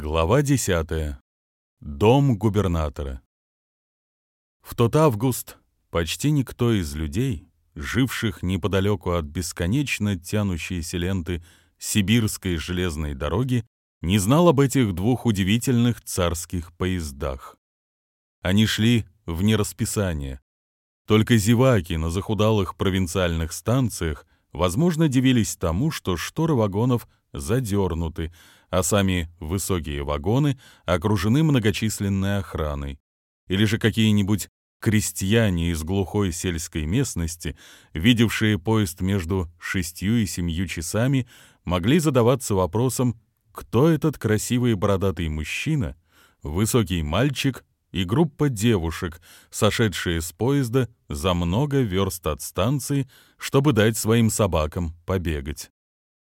Глава 10. Дом губернатора. В тот август почти никто из людей, живших неподалеку от бесконечно тянущейся ленты Сибирской железной дороги, не знал об этих двух удивительных царских поездах. Они шли вне расписания. Только зеваки на захудалых провинциальных станциях, возможно, дивились тому, что шторы вагонов задернуты, а сами высокие вагоны окружены многочисленной охраной. Или же какие-нибудь крестьяне из глухой сельской местности, видевшие поезд между шестью и семью часами, могли задаваться вопросом, кто этот красивый бородатый мужчина, высокий мальчик и группа девушек, сошедшие с поезда за много верст от станции, чтобы дать своим собакам побегать.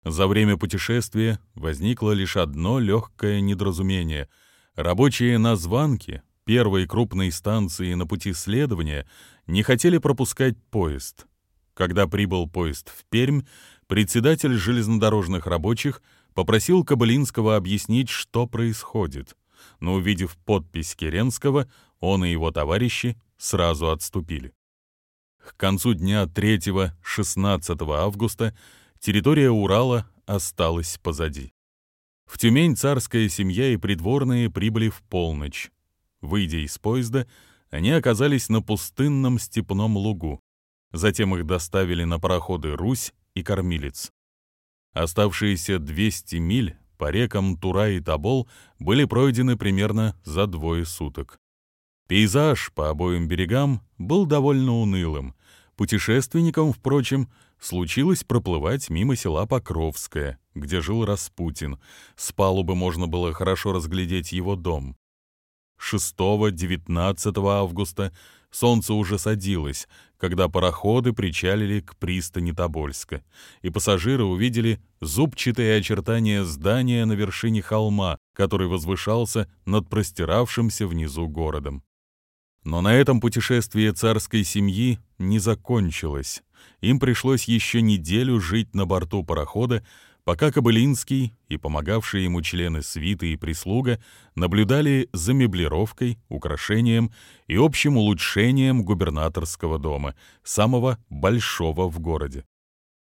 За время путешествия возникло лишь одно легкое недоразумение. Рабочие на званке первой крупной станции на пути следования не хотели пропускать поезд. Когда прибыл поезд в Пермь, председатель железнодорожных рабочих попросил Кабалинского объяснить, что происходит. Но увидев подпись Керенского, он и его товарищи сразу отступили. К концу дня 3-16 августа территория Урала осталась позади. В Тюмень царская семья и придворные прибыли в полночь. Выйдя из поезда, они оказались на пустынном степном лугу. Затем их доставили на пароходы «Русь» и «Кормилец». Оставшиеся 200 миль по рекам Тура и Тобол были пройдены примерно за двое суток. Пейзаж по обоим берегам был довольно унылым. Путешественникам, впрочем, случилось проплывать мимо села Покровское, где жил Распутин. С палубы можно было хорошо разглядеть его дом. 6-19 августа солнце уже садилось, когда пароходы причалили к пристани Тобольска, и пассажиры увидели зубчатые очертания здания на вершине холма, который возвышался над простиравшимся внизу городом. Но на этом путешествие царской семьи не закончилось. Им пришлось еще неделю жить на борту парохода, пока Кобылинский и помогавшие ему члены свиты и прислуга наблюдали за меблировкой, украшением и общим улучшением губернаторского дома, самого большого в городе.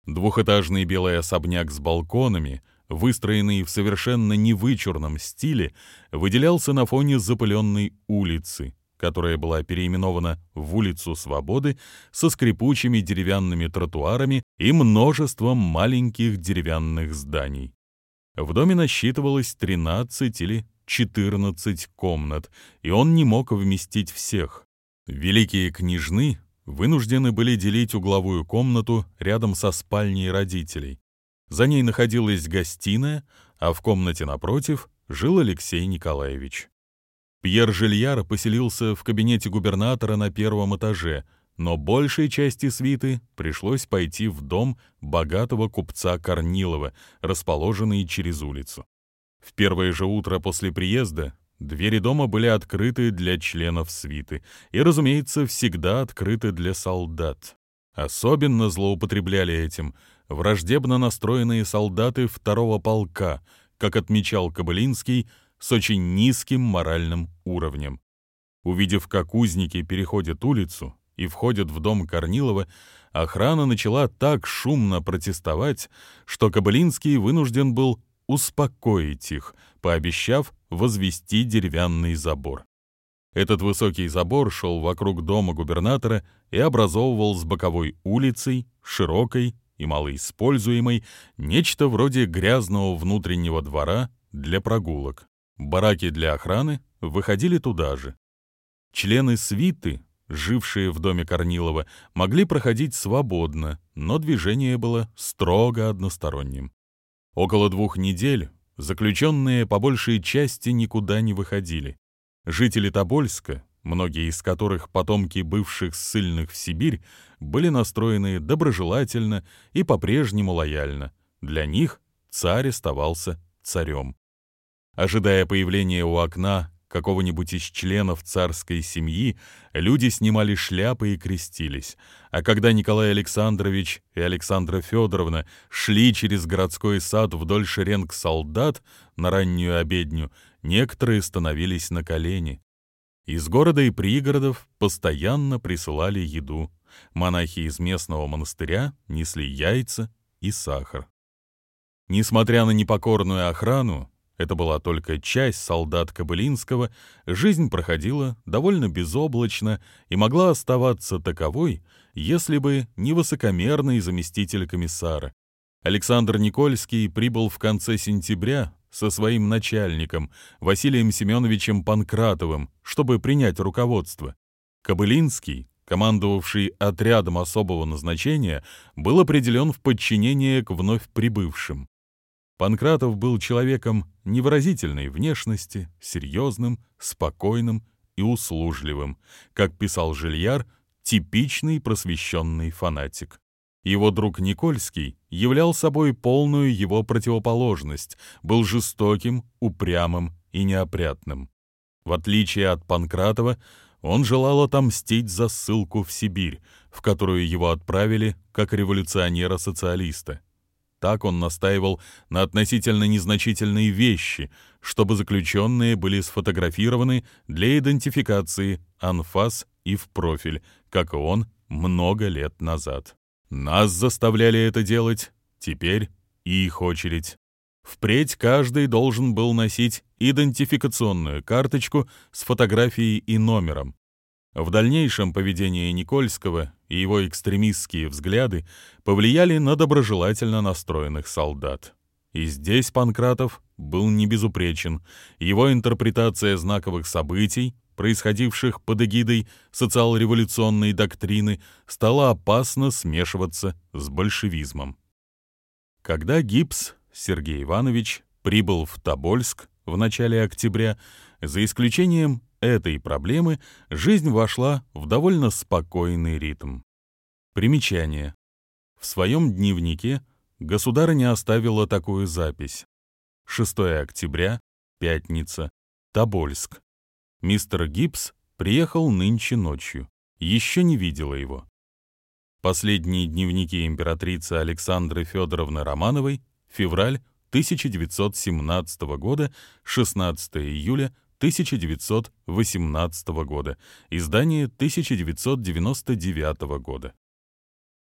Двухэтажный белый особняк с балконами, выстроенный в совершенно невычурном стиле, выделялся на фоне запыленной улицы, которая была переименована в улицу Свободы со скрипучими деревянными тротуарами и множеством маленьких деревянных зданий. В доме насчитывалось 13 или 14 комнат, и он не мог вместить всех. Великие княжны вынуждены были делить угловую комнату рядом со спальней родителей. За ней находилась гостиная, а в комнате напротив жил Алексей Николаевич. Пьер Жильяр поселился в кабинете губернатора на первом этаже, но большей части свиты пришлось пойти в дом богатого купца Корнилова, расположенный через улицу. В первое же утро после приезда двери дома были открыты для членов свиты и, разумеется, всегда открыты для солдат. Особенно злоупотребляли этим враждебно настроенные солдаты второго полка, как отмечал Кобылинский, с очень низким моральным уровнем. Увидев, как узники переходят улицу и входят в дом Корнилова, охрана начала так шумно протестовать, что Кабалинский вынужден был успокоить их, пообещав возвести деревянный забор. Этот высокий забор шел вокруг дома губернатора и образовывал с боковой улицей, широкой и малоиспользуемой, нечто вроде грязного внутреннего двора для прогулок. Бараки для охраны выходили туда же. Члены свиты, жившие в доме Корнилова, могли проходить свободно, но движение было строго односторонним. Около двух недель заключенные по большей части никуда не выходили. Жители Тобольска, многие из которых потомки бывших ссыльных в Сибирь, были настроены доброжелательно и по-прежнему лояльно. Для них царь оставался царем. Ожидая появления у окна какого-нибудь из членов царской семьи, люди снимали шляпы и крестились. А когда Николай Александрович и Александра Федоровна шли через городской сад вдоль шеренг солдат на раннюю обедню, некоторые становились на колени. Из города и пригородов постоянно присылали еду. Монахи из местного монастыря несли яйца и сахар. Несмотря на непокорную охрану, это была только часть солдат Кобылинского, жизнь проходила довольно безоблачно и могла оставаться таковой, если бы не высокомерный заместитель комиссара. Александр Никольский прибыл в конце сентября со своим начальником, Василием Семеновичем Панкратовым, чтобы принять руководство. Кобылинский, командовавший отрядом особого назначения, был определен в подчинение к вновь прибывшим. Панкратов был человеком невыразительной внешности, серьезным, спокойным и услужливым, как писал Жильяр, типичный просвещенный фанатик. Его друг Никольский являл собой полную его противоположность, был жестоким, упрямым и неопрятным. В отличие от Панкратова, он желал отомстить за ссылку в Сибирь, в которую его отправили как революционера-социалиста. Так он настаивал на относительно незначительные вещи, чтобы заключенные были сфотографированы для идентификации анфас и в профиль, как и он много лет назад. Нас заставляли это делать, теперь их очередь. Впредь каждый должен был носить идентификационную карточку с фотографией и номером. В дальнейшем поведение Никольского и его экстремистские взгляды повлияли на доброжелательно настроенных солдат. И здесь Панкратов был не безупречен. Его интерпретация знаковых событий, происходивших под эгидой социал-революционной доктрины, стала опасно смешиваться с большевизмом. Когда Гипс Сергей Иванович прибыл в Тобольск в начале октября, за исключением этой проблемы жизнь вошла в довольно спокойный ритм. Примечание. В своем дневнике государыня оставила такую запись. 6 октября, пятница, Тобольск. Мистер Гибс приехал нынче ночью. Еще не видела его. Последние дневники императрицы Александры Федоровны Романовой, февраль 1917 года, 16 июля 1918 года, издание 1999 года.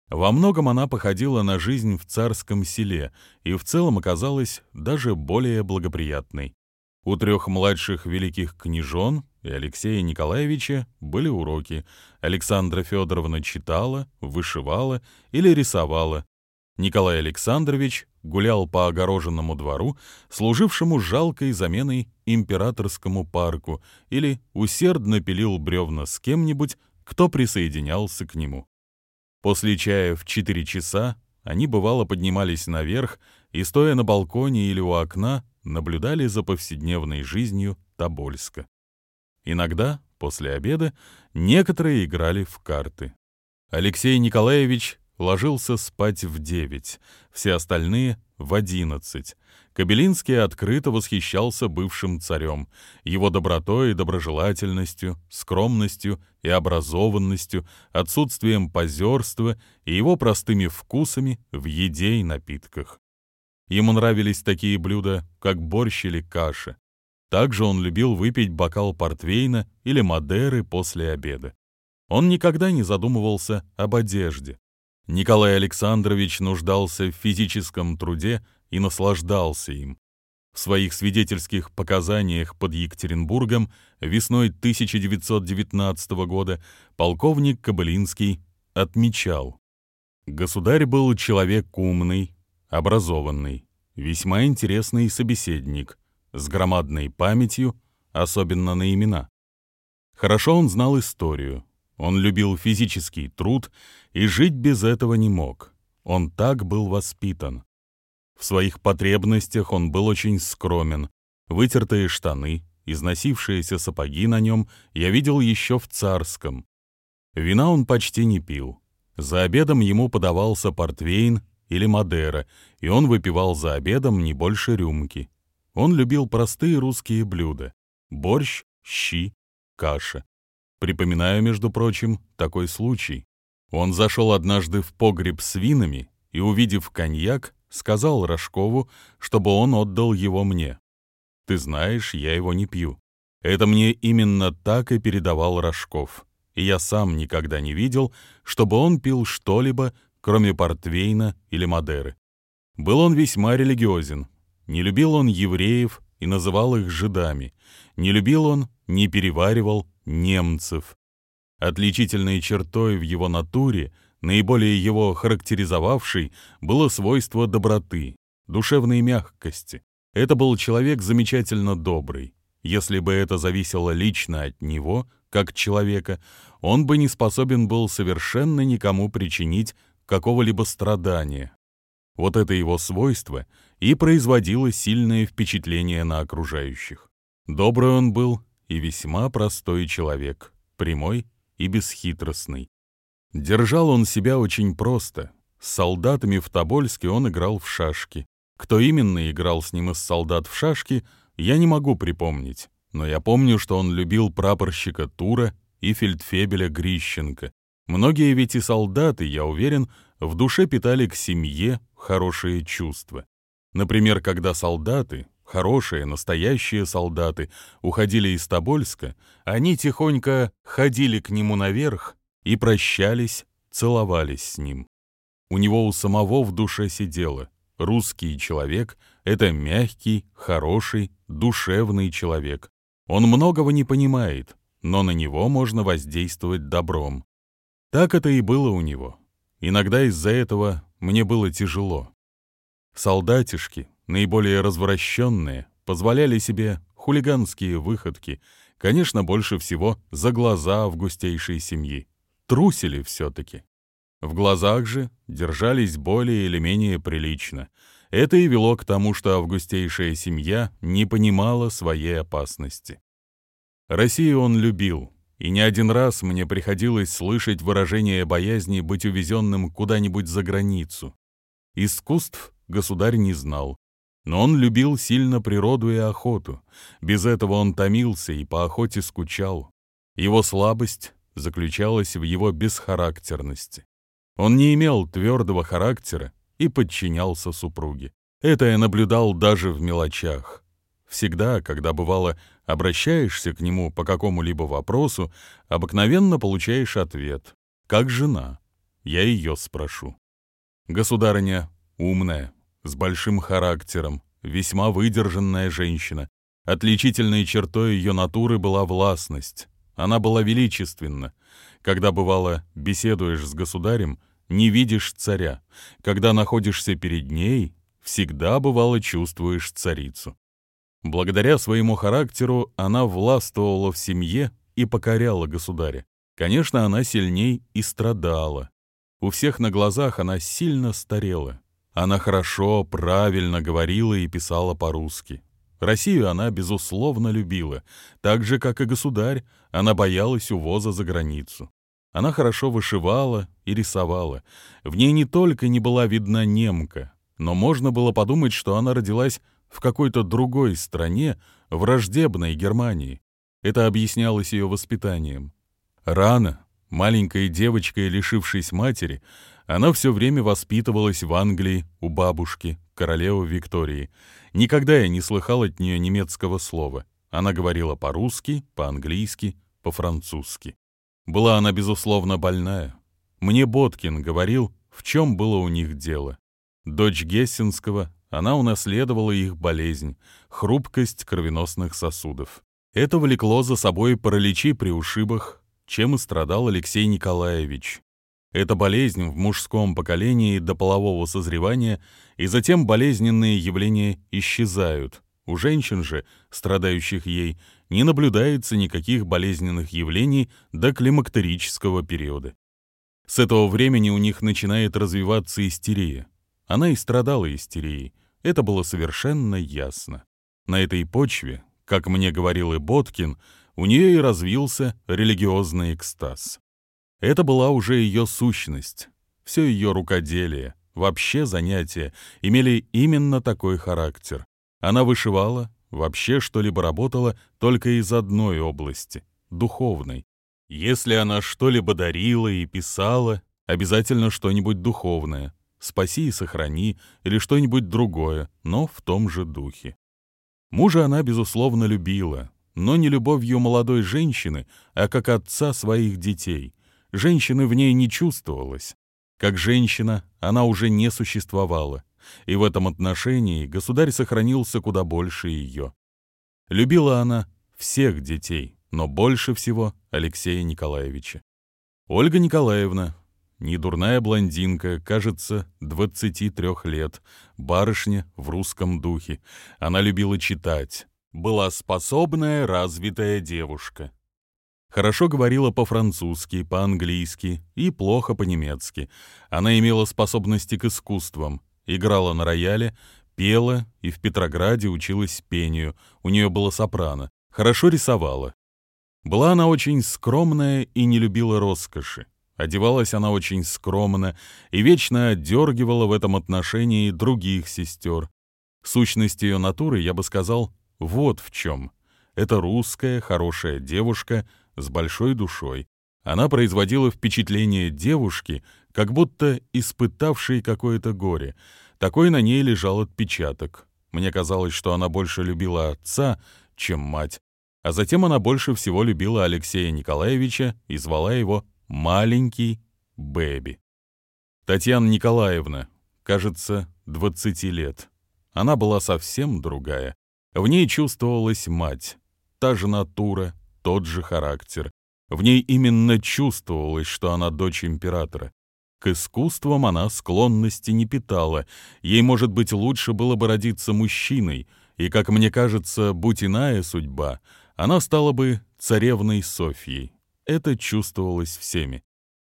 Во многом она походила на жизнь в царском селе и в целом оказалась даже более благоприятной. У трех младших великих княжон и Алексея Николаевича были уроки. Александра Федоровна читала, вышивала или рисовала. Николай Александрович гулял по огороженному двору, служившему жалкой заменой императорскому парку, или усердно пилил бревна с кем-нибудь, кто присоединялся к нему. После чая в 4 часа они бывало поднимались наверх и, стоя на балконе или у окна, наблюдали за повседневной жизнью Тобольска. Иногда, после обеда, некоторые играли в карты. Алексей Николаевич ложился спать в девять, все остальные — в одиннадцать. Кабелинский открыто восхищался бывшим царем, его добротой и доброжелательностью, скромностью и образованностью, отсутствием позерства и его простыми вкусами в еде и напитках. Ему нравились такие блюда, как борщ или каша. Также он любил выпить бокал портвейна или мадеры после обеда. Он никогда не задумывался об одежде. Николай Александрович нуждался в физическом труде и наслаждался им. В своих свидетельских показаниях под Екатеринбургом весной 1919 года полковник Кабылинский отмечал, «Государь был человек умный, образованный, весьма интересный собеседник, с громадной памятью, особенно на имена. Хорошо он знал историю, он любил физический труд и жить без этого не мог. Он так был воспитан. В своих потребностях он был очень скромен. Вытертые штаны, износившиеся сапоги на нем я видел еще в царском. Вина он почти не пил. За обедом ему подавался портвейн или мадера, и он выпивал за обедом не больше рюмки. Он любил простые русские блюда. Борщ, щи, каша. Припоминаю, между прочим, такой случай. Он зашел однажды в погреб с винами и, увидев коньяк, сказал Рожкову, чтобы он отдал его мне. Ты знаешь, я его не пью. Это мне именно так и передавал Рожков. И я сам никогда не видел, чтобы он пил что-либо, кроме портвейна или Мадеры. Был он весьма религиозен. Не любил он евреев и называл их жидами. Не любил он, не переваривал немцев. Отличительной чертой в его натуре, наиболее его характеризовавшей, было свойство доброты, душевной мягкости. Это был человек замечательно добрый. Если бы это зависело лично от него, как человека, он бы не способен был совершенно никому причинить какого-либо страдания. Вот это его свойство и производило сильное впечатление на окружающих. Добрый он был и весьма простой человек, прямой и бесхитростный. Держал он себя очень просто. С солдатами в Тобольске он играл в шашки. Кто именно играл с ним из солдат в шашки, я не могу припомнить, но я помню, что он любил прапорщика Тура и фельдфебеля Грищенко. Многие ведь и солдаты, я уверен, в душе питали к семье хорошие чувства. Например, когда солдаты, хорошие, настоящие солдаты, уходили из Тобольска, они тихонько ходили к нему наверх и прощались, целовались с ним. У него у самого в душе сидело. Русский человек — это мягкий, хороший, душевный человек. Он многого не понимает, но на него можно воздействовать добром. Так это и было у него. Иногда из-за этого мне было тяжело. Солдатишки, наиболее развращенные, позволяли себе хулиганские выходки, конечно, больше всего за глаза августейшей семьи. Трусили все-таки. В глазах же держались более или менее прилично. Это и вело к тому, что августейшая семья не понимала своей опасности. Россию он любил, и не один раз мне приходилось слышать выражение боязни быть увезенным куда-нибудь за границу. Искусств государь не знал, но он любил сильно природу и охоту. Без этого он томился и по охоте скучал. Его слабость заключалась в его бесхарактерности. Он не имел твердого характера и подчинялся супруге. Это я наблюдал даже в мелочах. Всегда, когда бывало обращаешься к нему по какому-либо вопросу, обыкновенно получаешь ответ «Как жена?» Я ее спрошу. Государыня умная, с большим характером, весьма выдержанная женщина. Отличительной чертой ее натуры была властность. Она была величественна. Когда, бывало, беседуешь с государем, не видишь царя. Когда находишься перед ней, всегда, бывало, чувствуешь царицу. Благодаря своему характеру она властвовала в семье и покоряла государя. Конечно, она сильней и страдала. У всех на глазах она сильно старела. Она хорошо, правильно говорила и писала по-русски. Россию она, безусловно, любила. Так же, как и государь, она боялась увоза за границу. Она хорошо вышивала и рисовала. В ней не только не была видна немка, но можно было подумать, что она родилась в какой-то другой стране, враждебной Германии. Это объяснялось ее воспитанием. Рано, маленькой девочкой, лишившись матери, она все время воспитывалась в Англии у бабушки, королевы Виктории. Никогда я не слыхал от нее немецкого слова. Она говорила по-русски, по-английски, по-французски. Была она, безусловно, больная. Мне Боткин говорил, в чем было у них дело. Дочь Гессенского она унаследовала их болезнь, хрупкость кровеносных сосудов. Это влекло за собой параличи при ушибах, чем и страдал Алексей Николаевич. Эта болезнь в мужском поколении до полового созревания, и затем болезненные явления исчезают. У женщин же, страдающих ей, не наблюдается никаких болезненных явлений до климактерического периода. С этого времени у них начинает развиваться истерия. Она и страдала истерией. Это было совершенно ясно. На этой почве, как мне говорил и Боткин, у нее и развился религиозный экстаз. Это была уже ее сущность. Все ее рукоделие, вообще занятия имели именно такой характер. Она вышивала, вообще что-либо работала только из одной области — духовной. Если она что-либо дарила и писала, обязательно что-нибудь духовное «Спаси и сохрани» или что-нибудь другое, но в том же духе. Мужа она, безусловно, любила, но не любовью молодой женщины, а как отца своих детей. Женщины в ней не чувствовалось. Как женщина она уже не существовала, и в этом отношении государь сохранился куда больше ее. Любила она всех детей, но больше всего Алексея Николаевича. Ольга Николаевна, недурная блондинка, кажется, 23 лет, барышня в русском духе. Она любила читать, была способная, развитая девушка. Хорошо говорила по-французски, по-английски и плохо по-немецки. Она имела способности к искусствам, играла на рояле, пела и в Петрограде училась пению, у нее было сопрано, хорошо рисовала. Была она очень скромная и не любила роскоши. Одевалась она очень скромно и вечно отдергивала в этом отношении других сестер. Сущность ее натуры, я бы сказал, вот в чем. Это русская, хорошая девушка с большой душой. Она производила впечатление девушки, как будто испытавшей какое-то горе. Такой на ней лежал отпечаток. Мне казалось, что она больше любила отца, чем мать. А затем она больше всего любила Алексея Николаевича и звала его «маленький Бэби». Татьяна Николаевна, кажется, 20 лет. Она была совсем другая. В ней чувствовалась мать, та же натура, тот же характер. В ней именно чувствовалось, что она дочь императора. К искусствам она склонности не питала. Ей, может быть, лучше было бы родиться мужчиной, и, как мне кажется, будь иная судьба, она стала бы царевной Софьей. Это чувствовалось всеми.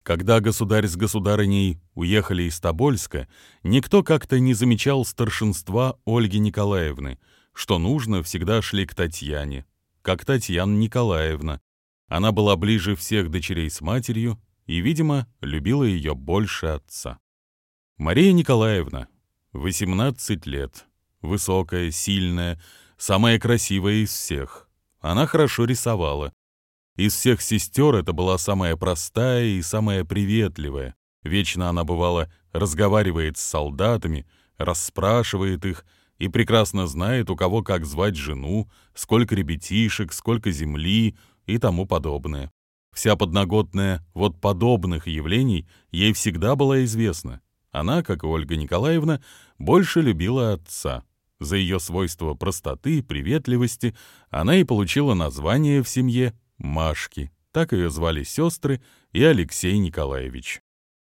Когда государь с государыней уехали из Тобольска, никто как-то не замечал старшинства Ольги Николаевны. Что нужно, всегда шли к Татьяне, как Татьяна Николаевна. Она была ближе всех дочерей с матерью и, видимо, любила ее больше отца. Мария Николаевна, 18 лет, высокая, сильная, самая красивая из всех. Она хорошо рисовала. Из всех сестер это была самая простая и самая приветливая. Вечно она, бывала, разговаривает с солдатами, расспрашивает их, и прекрасно знает, у кого как звать жену, сколько ребятишек, сколько земли и тому подобное. Вся подноготная вот подобных явлений ей всегда была известна. Она, как и Ольга Николаевна, больше любила отца. За ее свойство простоты, приветливости она и получила название в семье Машки. Так ее звали сестры и Алексей Николаевич.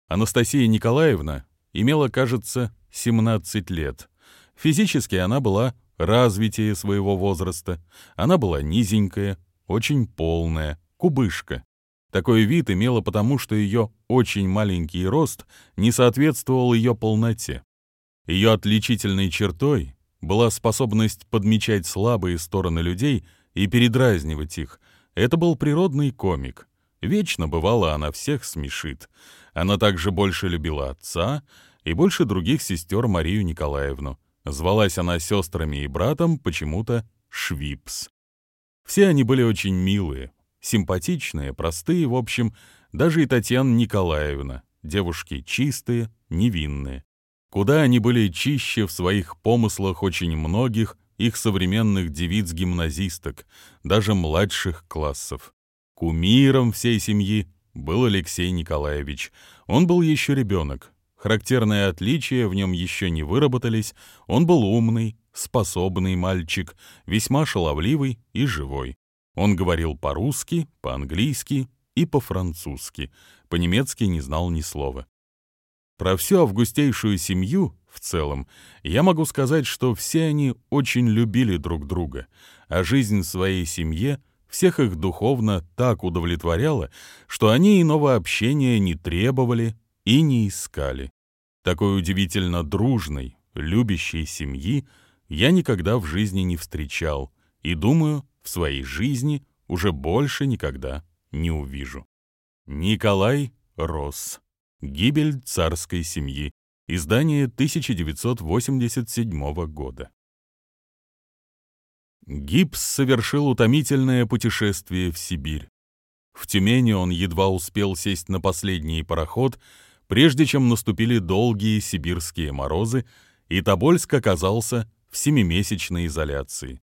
Анастасия Николаевна имела, кажется, 17 лет — Физически она была развитие своего возраста. Она была низенькая, очень полная, кубышка. Такой вид имела потому, что ее очень маленький рост не соответствовал ее полноте. Ее отличительной чертой была способность подмечать слабые стороны людей и передразнивать их. Это был природный комик. Вечно, бывало, она всех смешит. Она также больше любила отца и больше других сестер Марию Николаевну. Звалась она сестрами и братом почему-то Швипс. Все они были очень милые, симпатичные, простые, в общем, даже и Татьяна Николаевна, девушки чистые, невинные. Куда они были чище в своих помыслах очень многих их современных девиц-гимназисток, даже младших классов. Кумиром всей семьи был Алексей Николаевич. Он был еще ребенок, Характерные отличия в нем еще не выработались, он был умный, способный мальчик, весьма шаловливый и живой. Он говорил по-русски, по-английски и по-французски, по-немецки не знал ни слова. Про всю августейшую семью в целом я могу сказать, что все они очень любили друг друга, а жизнь своей семье всех их духовно так удовлетворяла, что они иного общения не требовали, и не искали. Такой удивительно дружной, любящей семьи я никогда в жизни не встречал и, думаю, в своей жизни уже больше никогда не увижу. Николай Росс. Гибель царской семьи. Издание 1987 года. Гипс совершил утомительное путешествие в Сибирь. В Тюмени он едва успел сесть на последний пароход, прежде чем наступили долгие сибирские морозы, и Тобольск оказался в семимесячной изоляции.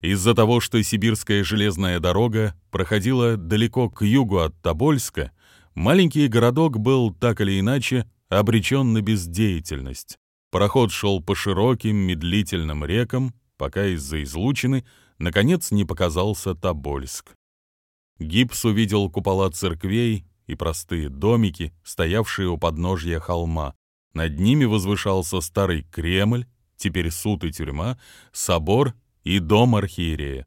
Из-за того, что сибирская железная дорога проходила далеко к югу от Тобольска, маленький городок был так или иначе обречен на бездеятельность. Пароход шел по широким медлительным рекам, пока из-за излучины, наконец, не показался Тобольск. Гипс увидел купола церквей и простые домики, стоявшие у подножья холма. Над ними возвышался старый Кремль, теперь суд и тюрьма, собор и дом архиерея.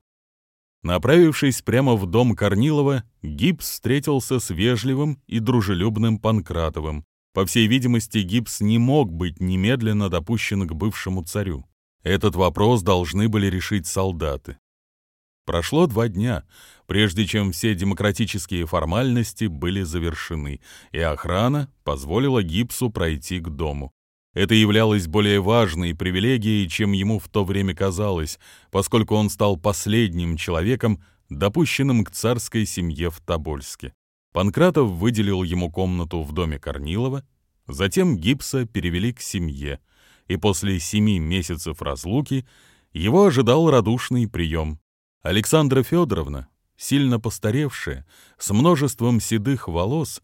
Направившись прямо в дом Корнилова, Гипс встретился с вежливым и дружелюбным Панкратовым. По всей видимости, Гипс не мог быть немедленно допущен к бывшему царю. Этот вопрос должны были решить солдаты. Прошло два дня, прежде чем все демократические формальности были завершены, и охрана позволила Гипсу пройти к дому. Это являлось более важной привилегией, чем ему в то время казалось, поскольку он стал последним человеком, допущенным к царской семье в Тобольске. Панкратов выделил ему комнату в доме Корнилова, затем Гипса перевели к семье — и после семи месяцев разлуки его ожидал радушный прием. Александра Федоровна, сильно постаревшая, с множеством седых волос,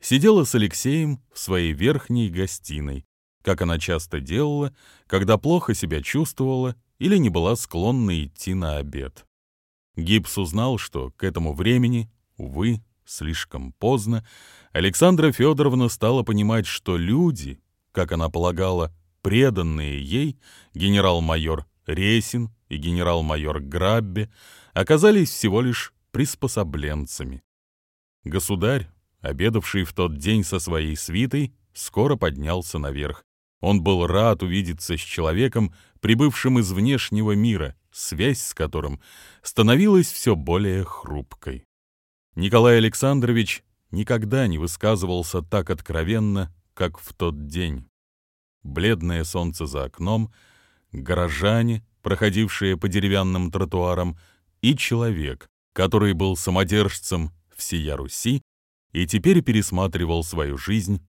сидела с Алексеем в своей верхней гостиной, как она часто делала, когда плохо себя чувствовала или не была склонна идти на обед. Гипс узнал, что к этому времени, увы, слишком поздно, Александра Федоровна стала понимать, что люди, как она полагала, преданные ей генерал-майор Ресин и генерал-майор Граббе оказались всего лишь приспособленцами. Государь, обедавший в тот день со своей свитой, скоро поднялся наверх. Он был рад увидеться с человеком, прибывшим из внешнего мира, связь с которым становилась все более хрупкой. Николай Александрович никогда не высказывался так откровенно, как в тот день бледное солнце за окном, горожане, проходившие по деревянным тротуарам, и человек, который был самодержцем всея Руси и теперь пересматривал свою жизнь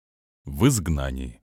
в изгнании.